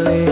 lay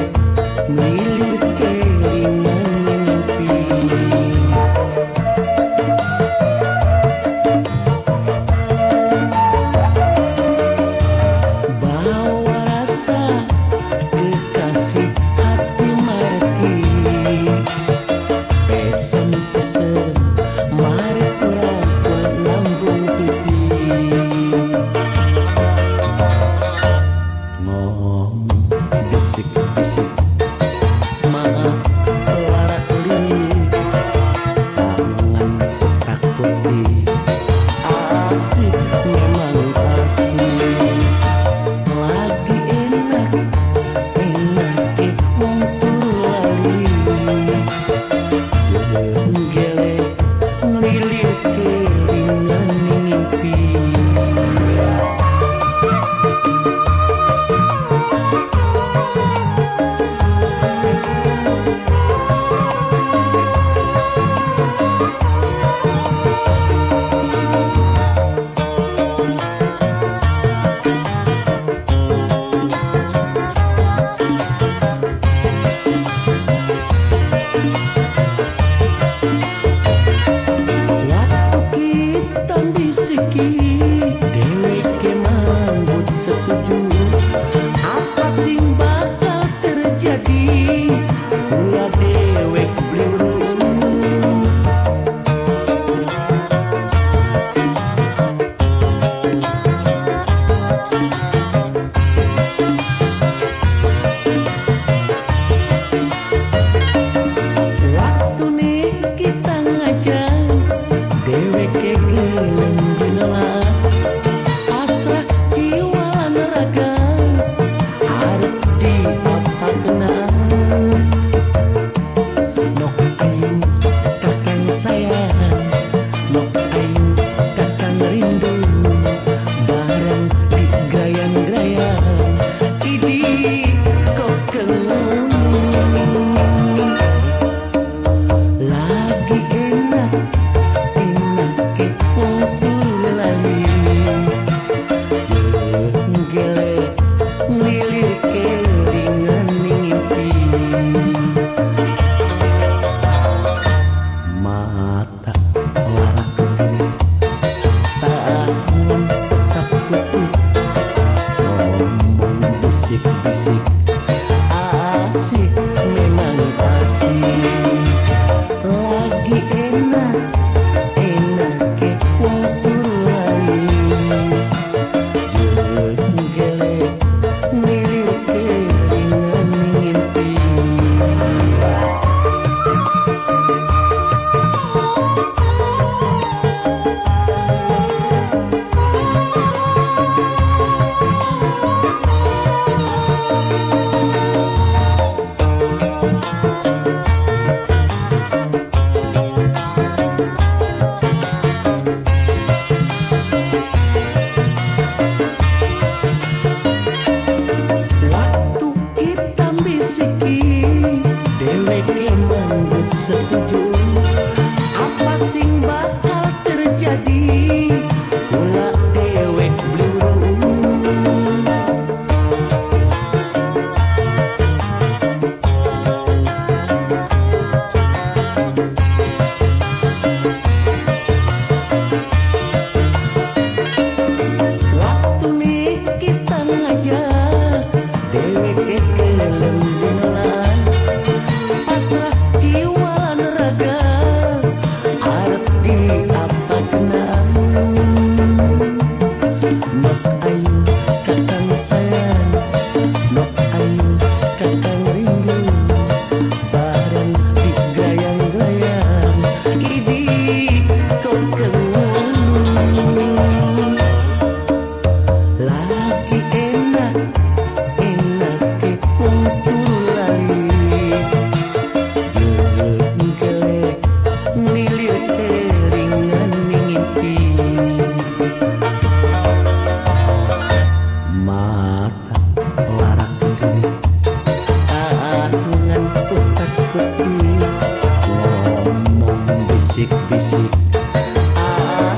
que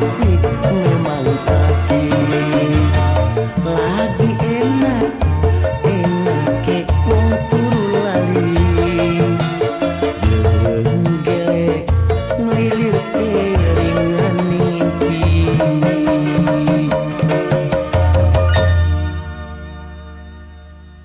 See.